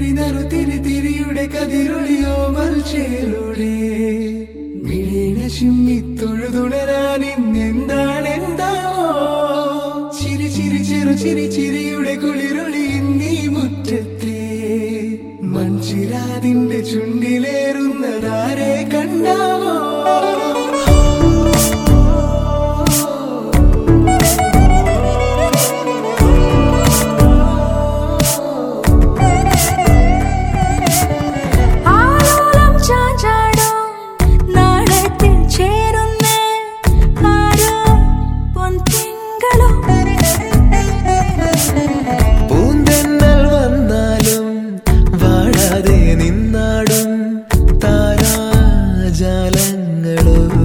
തിരിനറു തിരി തിരിയുടെ കതിരൊളിയോ മൽച്ചേരുടെ വിളീണ ചിമ്മി തൊഴുതുണരാൻ ഇന്നെന്താണ് എന്താണോ ചിരി ചിരി ചെറു ചിരി ചിരിയുടെ കുളിരൊളി നീ മുറ്റത്തെ. മൺചിരാതിന്റെ ചുണ്ടിലേറുന്നതാരെ കണ്ടാ ഞങ്ങളും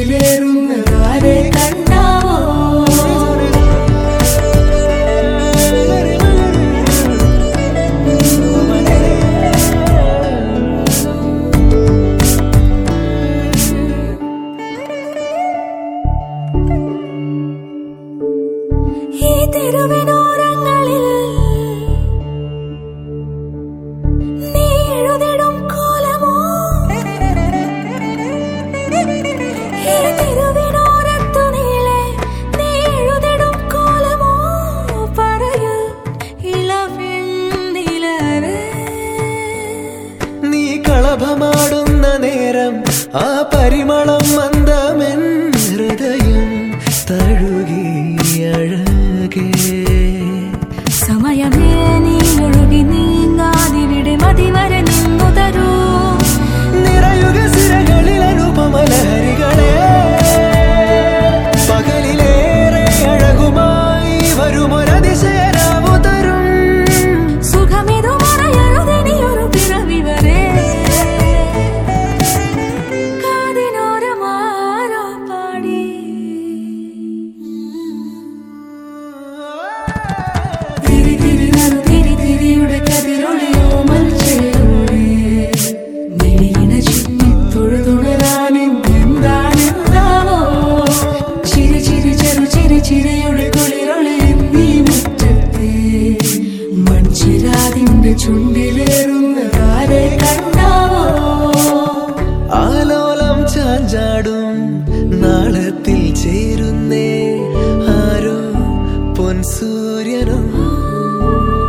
കണ്ണിലേറുന്നതാരെ കണ്ണു ആ പരിമളം മന്ദമെൻ ഹൃദയം തഴുകി അഴകേ. സമയമേ നീ ഒഴുകി നീങ്ങാതിവിടെ മതിവരെ gloria no